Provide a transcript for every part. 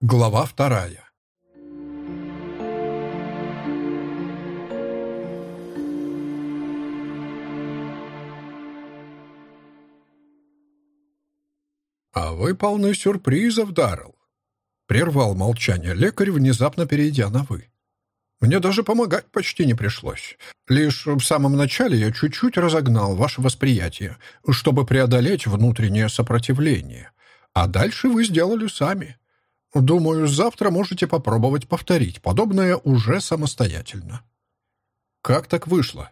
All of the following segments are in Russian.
Глава вторая. «А вы полны сюрпризов, Даррелл!» Прервал молчание лекарь, внезапно перейдя на «вы». «Мне даже помогать почти не пришлось. Лишь в самом начале я чуть-чуть разогнал ваше восприятие, чтобы преодолеть внутреннее сопротивление. А дальше вы сделали сами. Думаю, завтра можете попробовать повторить подобное уже самостоятельно. Как так вышло?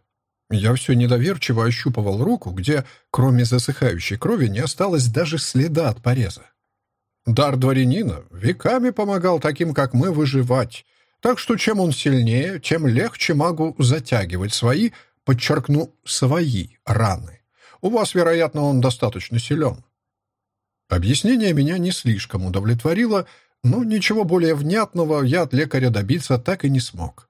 Я все недоверчиво ощупывал руку, где, кроме засыхающей крови, не осталось даже следа от пореза. Дар дворянина веками помогал таким, как мы, выживать. Так что чем он сильнее, тем легче могу затягивать свои, подчеркну, свои раны. У вас, вероятно, он достаточно силен. Объяснение меня не слишком удовлетворило, но ничего более внятного я от лекаря добиться так и не смог.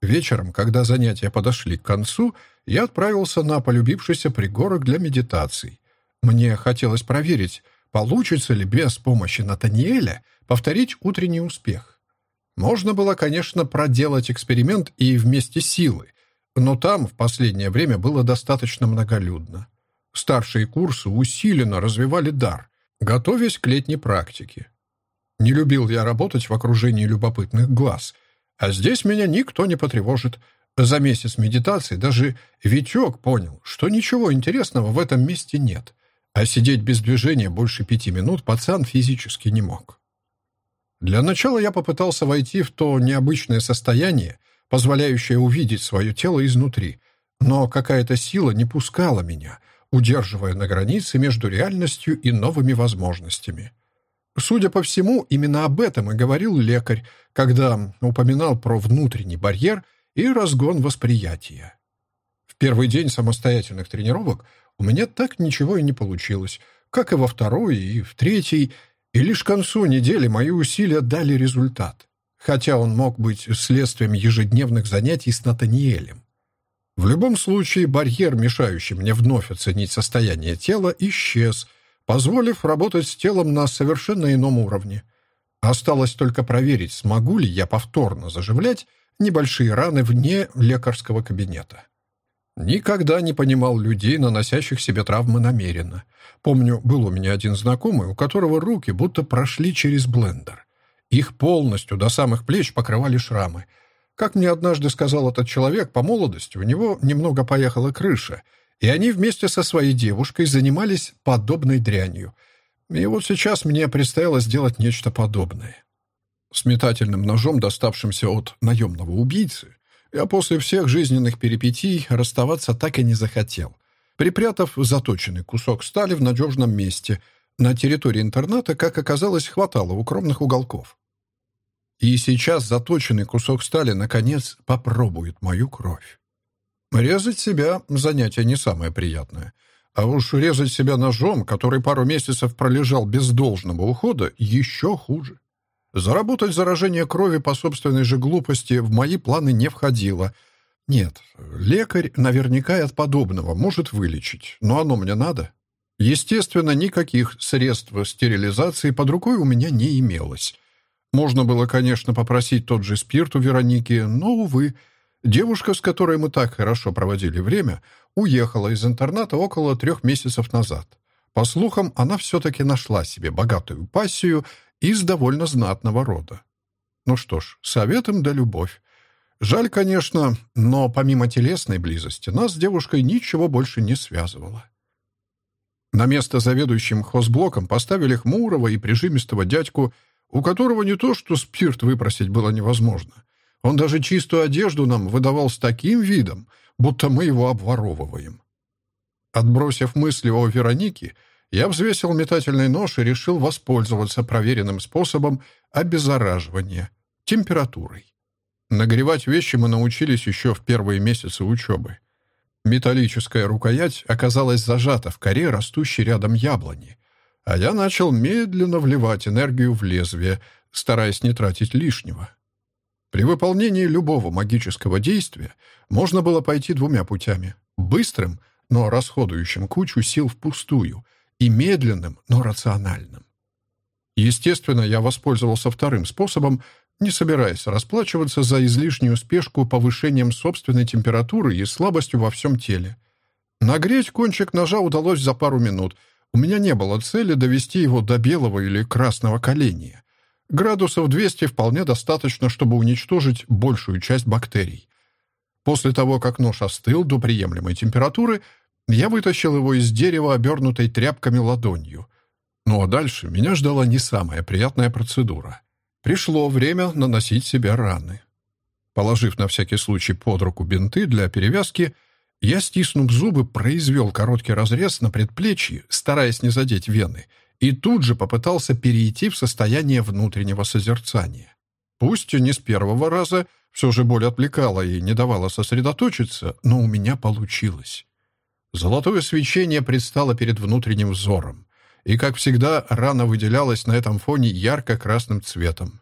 Вечером, когда занятия подошли к концу, я отправился на полюбившийся пригорок для медитаций. Мне хотелось проверить, получится ли без помощи Натаниэля повторить утренний успех. Можно было, конечно, проделать эксперимент и вместе силы, но там в последнее время было достаточно многолюдно. Старшие курсы усиленно развивали дар, готовясь к летней практике. Не любил я работать в окружении любопытных глаз. А здесь меня никто не потревожит. За месяц медитации даже Витек понял, что ничего интересного в этом месте нет. А сидеть без движения больше пяти минут пацан физически не мог. Для начала я попытался войти в то необычное состояние, позволяющее увидеть свое тело изнутри, но какая-то сила не пускала меня, удерживая на границе между реальностью и новыми возможностями. Судя по всему, именно об этом и говорил лекарь, когда упоминал про внутренний барьер и разгон восприятия. В первый день самостоятельных тренировок у меня так ничего и не получилось, как и во второй и в третий, и лишь к концу недели мои усилия дали результат, хотя он мог быть следствием ежедневных занятий с Натаниэлем. В любом случае, барьер, мешающий мне вновь оценить состояние тела, исчез — позволив работать с телом на совершенно ином уровне. Осталось только проверить, смогу ли я повторно заживлять небольшие раны вне лекарского кабинета. Никогда не понимал людей, наносящих себе травмы намеренно. Помню, был у меня один знакомый, у которого руки будто прошли через блендер. Их полностью до самых плеч покрывали шрамы. Как мне однажды сказал этот человек, по молодости у него немного поехала крыша — и они вместе со своей девушкой занимались подобной дрянью. И вот сейчас мне предстояло сделать нечто подобное. С метательным ножом, доставшимся от наемного убийцы, я после всех жизненных перипетий расставаться так и не захотел. Припрятав заточенный кусок стали в надежном месте, на территории интерната, как оказалось, хватало укромных уголков. И сейчас заточенный кусок стали, наконец, попробует мою кровь. Резать себя — занятие не самое приятное. А уж резать себя ножом, который пару месяцев пролежал без должного ухода, еще хуже. Заработать заражение крови по собственной же глупости в мои планы не входило. Нет, лекарь наверняка от подобного может вылечить, но оно мне надо. Естественно, никаких средств стерилизации под рукой у меня не имелось. Можно было, конечно, попросить тот же спирт у Вероники, но, увы, Девушка, с которой мы так хорошо проводили время, уехала из интерната около трех месяцев назад. По слухам, она все-таки нашла себе богатую пассию из довольно знатного рода. Ну что ж, советом да любовь. Жаль, конечно, но помимо телесной близости нас с девушкой ничего больше не связывало. На место заведующим хозблоком поставили хмурого и прижимистого дядьку, у которого не то что спирт выпросить было невозможно — он даже чистую одежду нам выдавал с таким видом, будто мы его обворовываем. Отбросив мысли о Веронике, я взвесил метательный нож и решил воспользоваться проверенным способом обеззараживания — температурой. Нагревать вещи мы научились еще в первые месяцы учебы. Металлическая рукоять оказалась зажата в коре, растущей рядом яблони, а я начал медленно вливать энергию в лезвие, стараясь не тратить лишнего. При выполнении любого магического действия можно было пойти двумя путями. Быстрым, но расходующим кучу сил впустую, и медленным, но рациональным. Естественно, я воспользовался вторым способом, не собираясь расплачиваться за излишнюю спешку повышением собственной температуры и слабостью во всем теле. Нагреть кончик ножа удалось за пару минут. У меня не было цели довести его до белого или красного коления. Градусов 200 вполне достаточно, чтобы уничтожить большую часть бактерий. После того, как нож остыл до приемлемой температуры, я вытащил его из дерева, обернутой тряпками ладонью. Ну а дальше меня ждала не самая приятная процедура. Пришло время наносить себе раны. Положив на всякий случай под руку бинты для перевязки, я, стиснув зубы, произвел короткий разрез на предплечье, стараясь не задеть вены, и тут же попытался перейти в состояние внутреннего созерцания. Пусть не с первого раза, все же боль отвлекала и не давала сосредоточиться, но у меня получилось. Золотое свечение предстало перед внутренним взором, и, как всегда, рана выделялась на этом фоне ярко-красным цветом.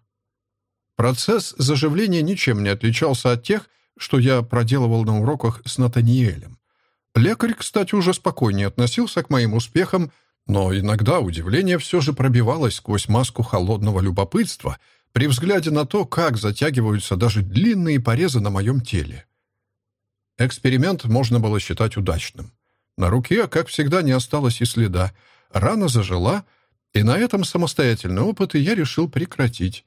Процесс заживления ничем не отличался от тех, что я проделывал на уроках с Натаниэлем. Лекарь, кстати, уже спокойнее относился к моим успехам, но иногда удивление все же пробивалось сквозь маску холодного любопытства при взгляде на то, как затягиваются даже длинные порезы на моем теле. Эксперимент можно было считать удачным. На руке, как всегда, не осталось и следа. Рана зажила, и на этом самостоятельные опыты я решил прекратить.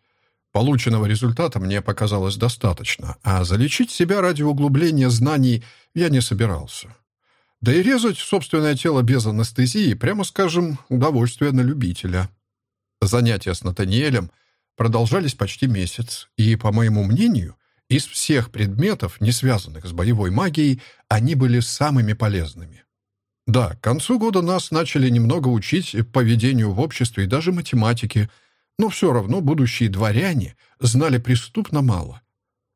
Полученного результата мне показалось достаточно, а залечить себя ради углубления знаний я не собирался. Да и резать собственное тело без анестезии, прямо скажем, удовольствие на любителя. Занятия с Натаниэлем продолжались почти месяц, и, по моему мнению, из всех предметов, не связанных с боевой магией, они были самыми полезными. Да, к концу года нас начали немного учить поведению в обществе и даже математике — но все равно будущие дворяне знали преступно мало.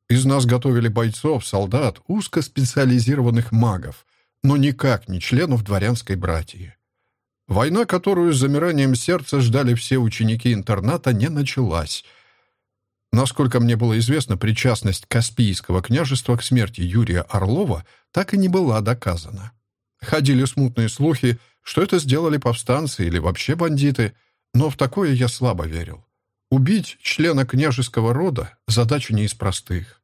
Из нас готовили бойцов, солдат, узкоспециализированных магов, но никак не членов дворянской братьи. Война, которую с замиранием сердца ждали все ученики интерната, не началась. Насколько мне было известно, причастность Каспийского княжества к смерти Юрия Орлова так и не была доказана. Ходили смутные слухи, что это сделали повстанцы или вообще бандиты — но в такое я слабо верил. Убить члена княжеского рода — задача не из простых.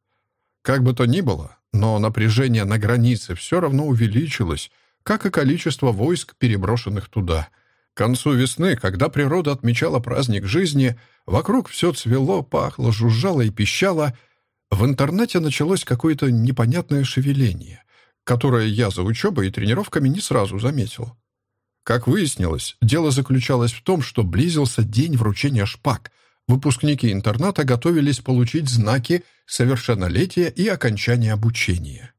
Как бы то ни было, но напряжение на границе все равно увеличилось, как и количество войск, переброшенных туда. К концу весны, когда природа отмечала праздник жизни, вокруг все цвело, пахло, жужжало и пищало, в интернете началось какое-то непонятное шевеление, которое я за учебой и тренировками не сразу заметил. Как выяснилось, дело заключалось в том, что близился день вручения шпаг. Выпускники интерната готовились получить знаки совершеннолетия и окончания обучения.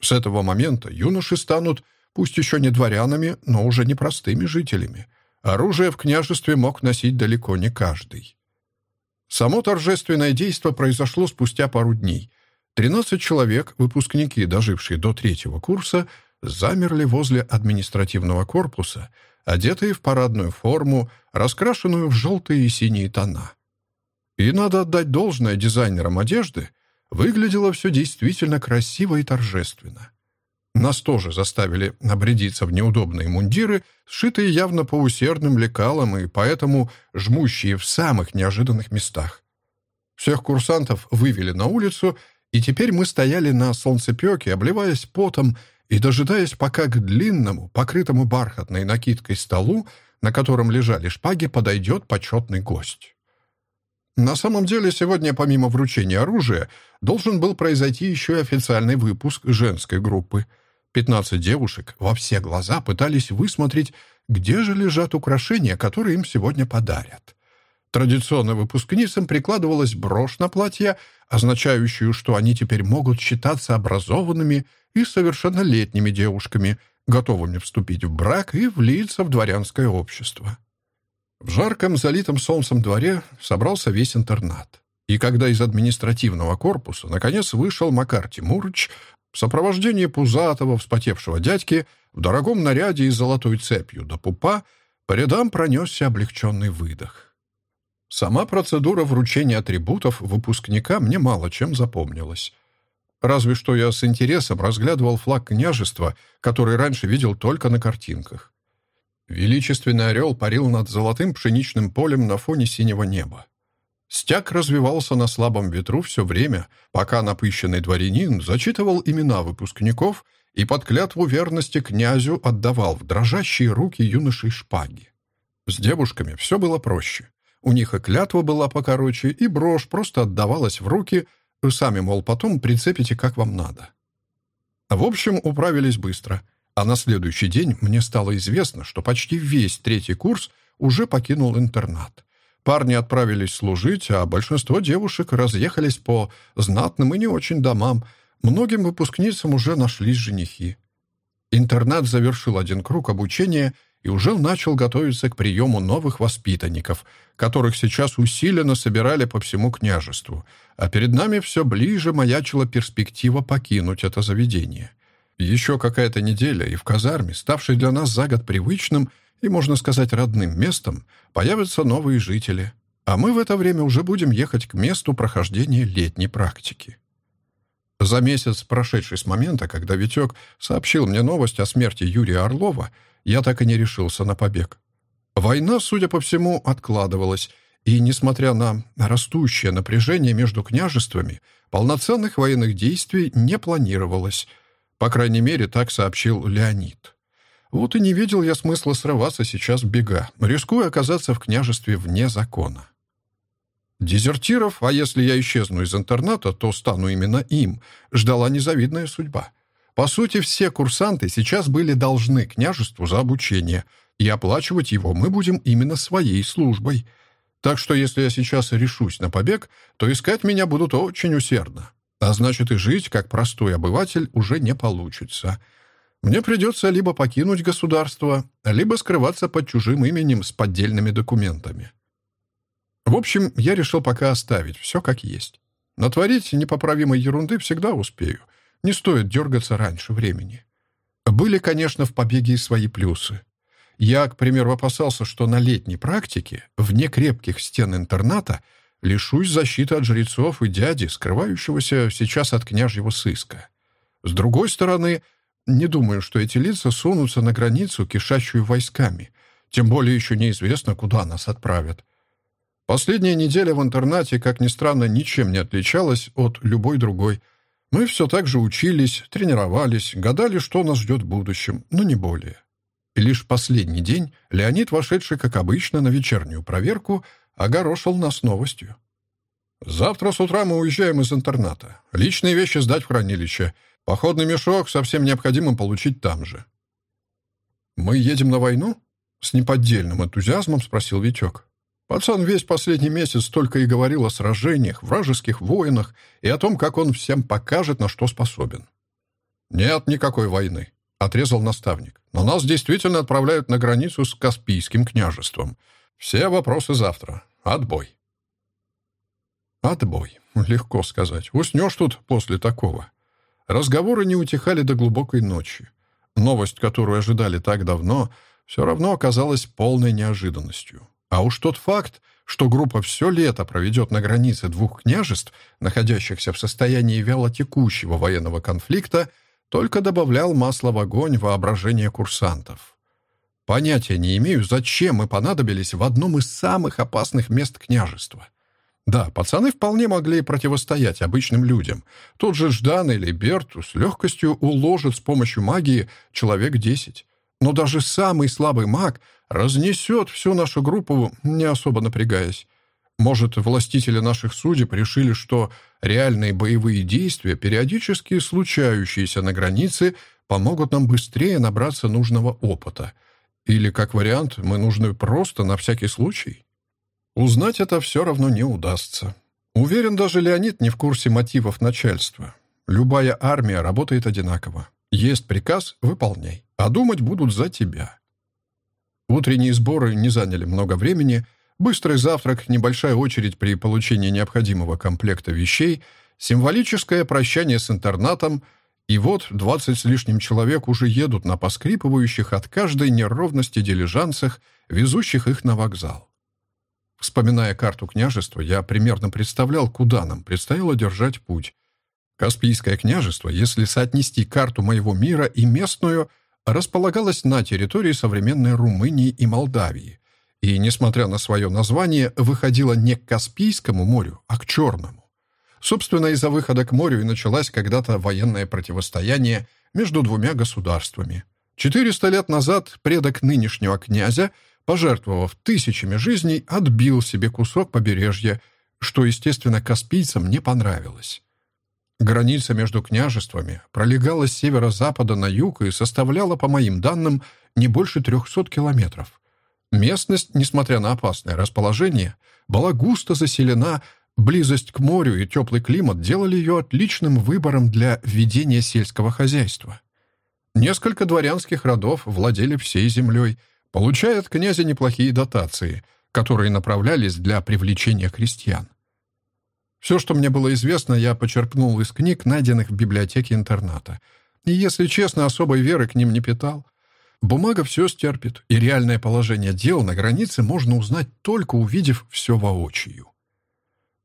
С этого момента юноши станут, пусть еще не дворянами, но уже не простыми жителями. Оружие в княжестве мог носить далеко не каждый. Само торжественное действо произошло спустя пару дней. Тринадцать человек, выпускники, дожившие до третьего курса, замерли возле административного корпуса, одетые в парадную форму, раскрашенную в желтые и синие тона. И надо отдать должное дизайнерам одежды, выглядело все действительно красиво и торжественно. Нас тоже заставили обрядиться в неудобные мундиры, сшитые явно по усердным лекалам и поэтому жмущие в самых неожиданных местах. Всех курсантов вывели на улицу, и теперь мы стояли на солнцепеке, обливаясь потом и, дожидаясь, пока к длинному, покрытому бархатной накидкой столу, на котором лежали шпаги, подойдет почетный гость. На самом деле, сегодня, помимо вручения оружия, должен был произойти еще и официальный выпуск женской группы. Пятнадцать девушек во все глаза пытались высмотреть, где же лежат украшения, которые им сегодня подарят. Традиционно выпускницам прикладывалась брошь на платье, означающую, что они теперь могут считаться образованными и совершеннолетними девушками, готовыми вступить в брак и влиться в дворянское общество. В жарком, залитом солнцем дворе собрался весь интернат. И когда из административного корпуса наконец вышел Макар Тимурыч в сопровождении пузатого, вспотевшего дядьки в дорогом наряде и золотой цепью до пупа, по рядам пронесся облегченный выдох. Сама процедура вручения атрибутов выпускника мне мало чем запомнилась. Разве что я с интересом разглядывал флаг княжества, который раньше видел только на картинках. Величественный орел парил над золотым пшеничным полем на фоне синего неба. Стяг развивался на слабом ветру все время, пока напыщенный дворянин зачитывал имена выпускников и под клятву верности князю отдавал в дрожащие руки юношей шпаги. С девушками все было проще. У них и клятва была покороче, и брошь просто отдавалась в руки, сами, мол, потом прицепите, как вам надо. В общем, управились быстро. А на следующий день мне стало известно, что почти весь третий курс уже покинул интернат. Парни отправились служить, а большинство девушек разъехались по знатным и не очень домам. Многим выпускницам уже нашлись женихи. Интернат завершил один круг обучения и уже начал готовиться к приему новых воспитанников, которых сейчас усиленно собирали по всему княжеству, а перед нами все ближе маячила перспектива покинуть это заведение. Еще какая-то неделя, и в казарме, ставшей для нас за год привычным и, можно сказать, родным местом, появятся новые жители, а мы в это время уже будем ехать к месту прохождения летней практики. За месяц, прошедший с момента, когда Витек сообщил мне новость о смерти Юрия Орлова, я так и не решился на побег. Война, судя по всему, откладывалась, и, несмотря на растущее напряжение между княжествами, полноценных военных действий не планировалось. По крайней мере, так сообщил Леонид. Вот и не видел я смысла срываться сейчас бега, рискуя оказаться в княжестве вне закона. Дезертиров, а если я исчезну из интерната, то стану именно им, ждала незавидная судьба — по сути, все курсанты сейчас были должны княжеству за обучение, и оплачивать его мы будем именно своей службой. Так что если я сейчас решусь на побег, то искать меня будут очень усердно. А значит, и жить, как простой обыватель, уже не получится. Мне придется либо покинуть государство, либо скрываться под чужим именем с поддельными документами. В общем, я решил пока оставить все как есть. Натворить непоправимой ерунды всегда успею — не стоит дергаться раньше времени. Были, конечно, в побеге и свои плюсы. Я, к примеру, опасался, что на летней практике, вне крепких стен интерната, лишусь защиты от жрецов и дяди, скрывающегося сейчас от княжьего сыска. С другой стороны, не думаю, что эти лица сунутся на границу, кишащую войсками, тем более еще неизвестно, куда нас отправят. Последняя неделя в интернате, как ни странно, ничем не отличалась от любой другой – мы все так же учились, тренировались, гадали, что нас ждет в будущем, но не более. И лишь последний день Леонид, вошедший, как обычно, на вечернюю проверку, огорошил нас новостью. «Завтра с утра мы уезжаем из интерната. Личные вещи сдать в хранилище. Походный мешок со всем необходимым получить там же». «Мы едем на войну?» — с неподдельным энтузиазмом спросил Витек. Пацан весь последний месяц только и говорил о сражениях, вражеских воинах и о том, как он всем покажет, на что способен. «Нет никакой войны», — отрезал наставник. «Но нас действительно отправляют на границу с Каспийским княжеством. Все вопросы завтра. Отбой». «Отбой», — легко сказать. Уснешь тут после такого. Разговоры не утихали до глубокой ночи. Новость, которую ожидали так давно, все равно оказалась полной неожиданностью. А уж тот факт, что группа все лето проведет на границе двух княжеств, находящихся в состоянии вялотекущего военного конфликта, только добавлял масла в огонь воображения курсантов. Понятия не имею, зачем мы понадобились в одном из самых опасных мест княжества. Да, пацаны вполне могли противостоять обычным людям. Тот же Ждан или Берту с легкостью уложит с помощью магии человек десять. Но даже самый слабый маг разнесет всю нашу группу, не особо напрягаясь. Может, властители наших судеб решили, что реальные боевые действия, периодически случающиеся на границе, помогут нам быстрее набраться нужного опыта. Или, как вариант, мы нужны просто на всякий случай? Узнать это все равно не удастся. Уверен, даже Леонид не в курсе мотивов начальства. Любая армия работает одинаково. Есть приказ — выполняй. А думать будут за тебя. Утренние сборы не заняли много времени. Быстрый завтрак, небольшая очередь при получении необходимого комплекта вещей, символическое прощание с интернатом, и вот двадцать с лишним человек уже едут на поскрипывающих от каждой неровности дилижансах, везущих их на вокзал. Вспоминая карту княжества, я примерно представлял, куда нам предстояло держать путь. Каспийское княжество, если соотнести карту моего мира и местную, располагалась на территории современной Румынии и Молдавии, и, несмотря на свое название, выходила не к Каспийскому морю, а к Черному. Собственно, из-за выхода к морю и началось когда-то военное противостояние между двумя государствами. 400 лет назад предок нынешнего князя, пожертвовав тысячами жизней, отбил себе кусок побережья, что, естественно, каспийцам не понравилось. Граница между княжествами пролегала с северо-запада на юг и составляла, по моим данным, не больше 300 километров. Местность, несмотря на опасное расположение, была густо заселена, близость к морю и теплый климат делали ее отличным выбором для ведения сельского хозяйства. Несколько дворянских родов владели всей землей, получая от князя неплохие дотации, которые направлялись для привлечения крестьян. Все, что мне было известно, я почерпнул из книг, найденных в библиотеке интерната. И, если честно, особой веры к ним не питал. Бумага все стерпит, и реальное положение дел на границе можно узнать, только увидев все воочию.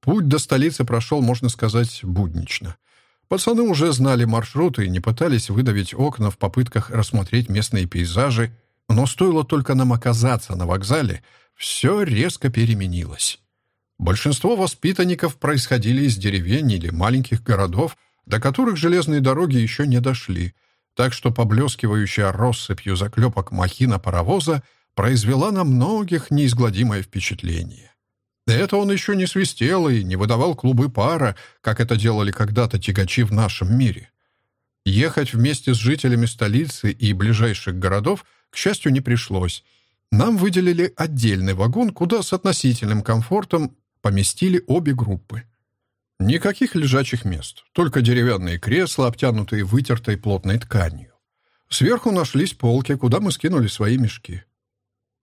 Путь до столицы прошел, можно сказать, буднично. Пацаны уже знали маршруты и не пытались выдавить окна в попытках рассмотреть местные пейзажи, но стоило только нам оказаться на вокзале, все резко переменилось. Большинство воспитанников происходили из деревень или маленьких городов, до которых железные дороги еще не дошли — так что поблескивающая россыпью заклепок махина паровоза произвела на многих неизгладимое впечатление. Это он еще не свистел и не выдавал клубы пара, как это делали когда-то тягачи в нашем мире. Ехать вместе с жителями столицы и ближайших городов, к счастью, не пришлось. Нам выделили отдельный вагон, куда с относительным комфортом поместили обе группы. Никаких лежачих мест, только деревянные кресла, обтянутые вытертой плотной тканью. Сверху нашлись полки, куда мы скинули свои мешки.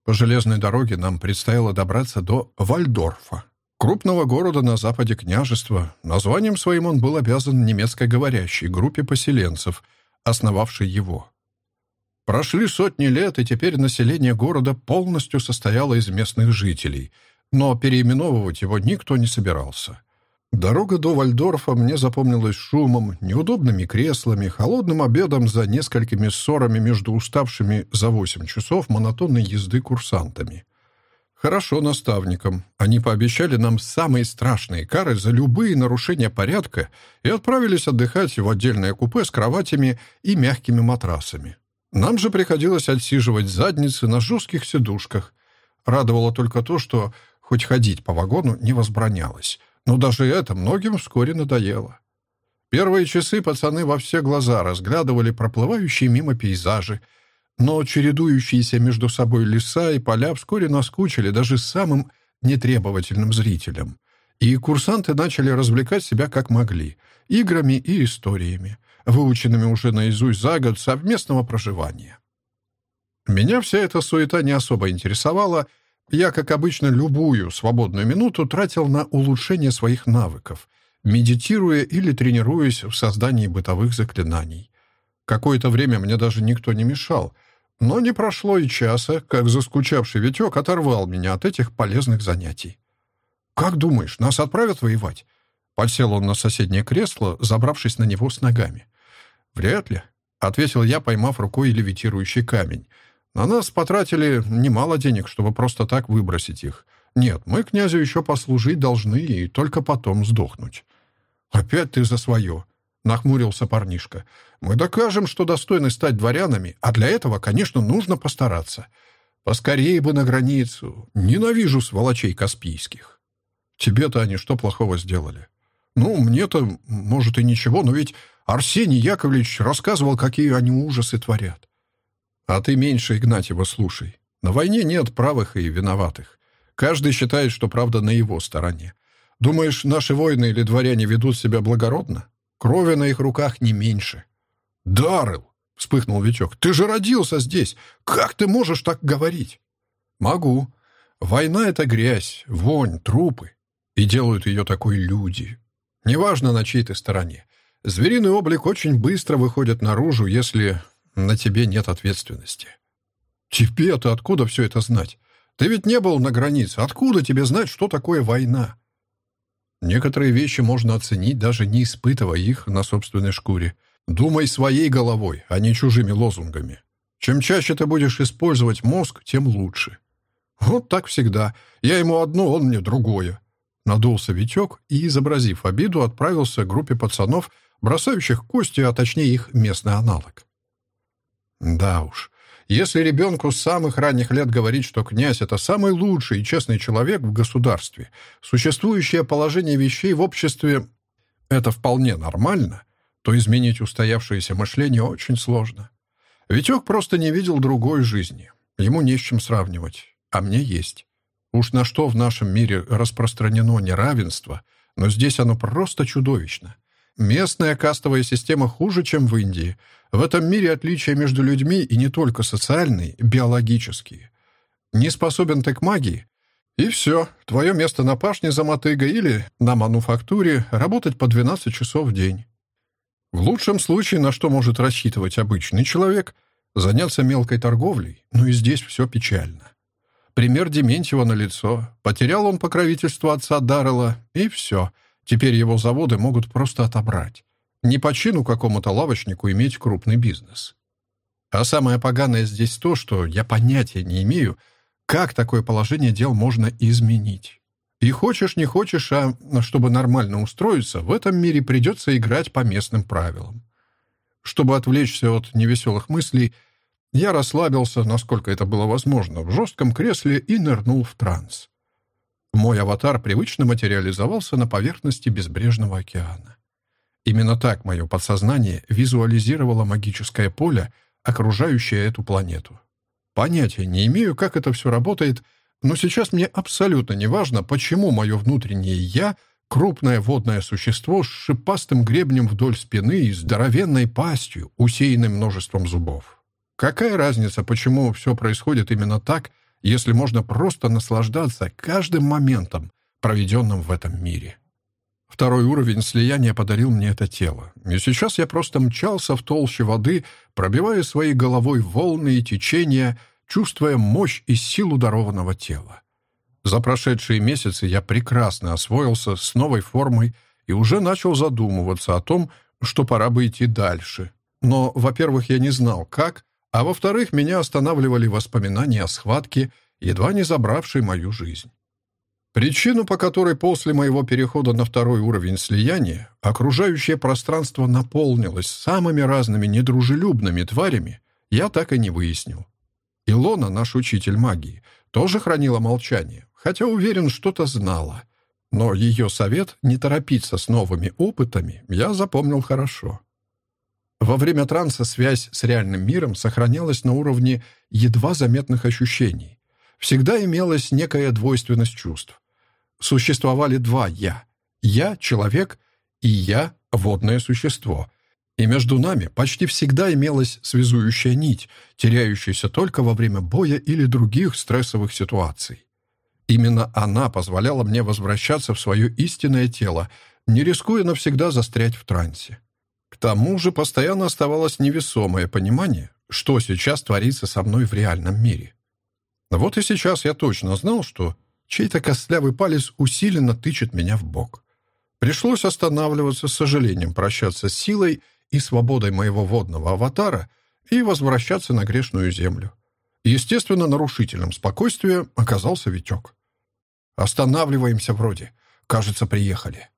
По железной дороге нам предстояло добраться до Вальдорфа, крупного города на западе княжества. Названием своим он был обязан немецкоговорящей группе поселенцев, основавшей его. Прошли сотни лет, и теперь население города полностью состояло из местных жителей, но переименовывать его никто не собирался. Дорога до Вальдорфа мне запомнилась шумом, неудобными креслами, холодным обедом за несколькими ссорами между уставшими за восемь часов монотонной езды курсантами. Хорошо наставникам. Они пообещали нам самые страшные кары за любые нарушения порядка и отправились отдыхать в отдельное купе с кроватями и мягкими матрасами. Нам же приходилось отсиживать задницы на жестких сидушках. Радовало только то, что хоть ходить по вагону не возбранялось. Но даже это многим вскоре надоело. Первые часы пацаны во все глаза разглядывали проплывающие мимо пейзажи, но чередующиеся между собой леса и поля вскоре наскучили даже самым нетребовательным зрителям. И курсанты начали развлекать себя как могли, играми и историями, выученными уже наизусть за год совместного проживания. Меня вся эта суета не особо интересовала, я, как обычно, любую свободную минуту тратил на улучшение своих навыков, медитируя или тренируясь в создании бытовых заклинаний. Какое-то время мне даже никто не мешал, но не прошло и часа, как заскучавший Витек оторвал меня от этих полезных занятий. «Как думаешь, нас отправят воевать?» Подсел он на соседнее кресло, забравшись на него с ногами. «Вряд ли», — ответил я, поймав рукой левитирующий камень — на нас потратили немало денег, чтобы просто так выбросить их. Нет, мы князю еще послужить должны и только потом сдохнуть. Опять ты за свое, — нахмурился парнишка. Мы докажем, что достойны стать дворянами, а для этого, конечно, нужно постараться. Поскорее бы на границу. Ненавижу сволочей каспийских. Тебе-то они что плохого сделали? Ну, мне-то, может, и ничего, но ведь Арсений Яковлевич рассказывал, какие они ужасы творят. А ты меньше Игнатьева слушай. На войне нет правых и виноватых. Каждый считает, что правда на его стороне. Думаешь, наши воины или дворяне ведут себя благородно? Крови на их руках не меньше. «Даррелл!» — вспыхнул Витек. «Ты же родился здесь! Как ты можешь так говорить?» «Могу. Война — это грязь, вонь, трупы. И делают ее такой люди. Неважно, на чьей ты стороне. Звериный облик очень быстро выходит наружу, если на тебе нет ответственности. Тебе-то откуда все это знать? Ты ведь не был на границе. Откуда тебе знать, что такое война? Некоторые вещи можно оценить, даже не испытывая их на собственной шкуре. Думай своей головой, а не чужими лозунгами. Чем чаще ты будешь использовать мозг, тем лучше. Вот так всегда. Я ему одно, он мне другое. Надулся Витек и, изобразив обиду, отправился к группе пацанов, бросающих кости, а точнее их местный аналог. Да уж, если ребенку с самых ранних лет говорить, что князь — это самый лучший и честный человек в государстве, существующее положение вещей в обществе — это вполне нормально, то изменить устоявшееся мышление очень сложно. Витек просто не видел другой жизни. Ему не с чем сравнивать, а мне есть. Уж на что в нашем мире распространено неравенство, но здесь оно просто чудовищно. Местная кастовая система хуже, чем в Индии. В этом мире отличия между людьми и не только социальные, биологические. Не способен ты к магии? И все, твое место на пашне за мотыгой или на мануфактуре работать по 12 часов в день. В лучшем случае, на что может рассчитывать обычный человек, заняться мелкой торговлей, но и здесь все печально. Пример Дементьева на лицо. Потерял он покровительство отца Даррелла, и все. Теперь его заводы могут просто отобрать. Не по чину какому-то лавочнику иметь крупный бизнес. А самое поганое здесь то, что я понятия не имею, как такое положение дел можно изменить. И хочешь, не хочешь, а чтобы нормально устроиться, в этом мире придется играть по местным правилам. Чтобы отвлечься от невеселых мыслей, я расслабился, насколько это было возможно, в жестком кресле и нырнул в транс. Мой аватар привычно материализовался на поверхности безбрежного океана. Именно так мое подсознание визуализировало магическое поле, окружающее эту планету. Понятия не имею, как это все работает, но сейчас мне абсолютно не важно, почему мое внутреннее «я» — крупное водное существо с шипастым гребнем вдоль спины и здоровенной пастью, усеянной множеством зубов. Какая разница, почему все происходит именно так, если можно просто наслаждаться каждым моментом, проведенным в этом мире? Второй уровень слияния подарил мне это тело, и сейчас я просто мчался в толще воды, пробивая своей головой волны и течения, чувствуя мощь и силу дарованного тела. За прошедшие месяцы я прекрасно освоился с новой формой и уже начал задумываться о том, что пора бы идти дальше. Но, во-первых, я не знал, как, а во-вторых, меня останавливали воспоминания о схватке, едва не забравшей мою жизнь. Причину, по которой после моего перехода на второй уровень слияния окружающее пространство наполнилось самыми разными недружелюбными тварями, я так и не выяснил. Илона, наш учитель магии, тоже хранила молчание, хотя, уверен, что-то знала. Но ее совет не торопиться с новыми опытами я запомнил хорошо. Во время транса связь с реальным миром сохранялась на уровне едва заметных ощущений. Всегда имелась некая двойственность чувств. Существовали два «я». «Я» — человек, и «я» — водное существо. И между нами почти всегда имелась связующая нить, теряющаяся только во время боя или других стрессовых ситуаций. Именно она позволяла мне возвращаться в свое истинное тело, не рискуя навсегда застрять в трансе. К тому же постоянно оставалось невесомое понимание, что сейчас творится со мной в реальном мире. Вот и сейчас я точно знал, что чей-то костлявый палец усиленно тычет меня в бок. Пришлось останавливаться, с сожалением прощаться с силой и свободой моего водного аватара и возвращаться на грешную землю. Естественно, нарушителем спокойствия оказался Витек. «Останавливаемся вроде. Кажется, приехали».